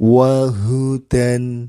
وَهُدًى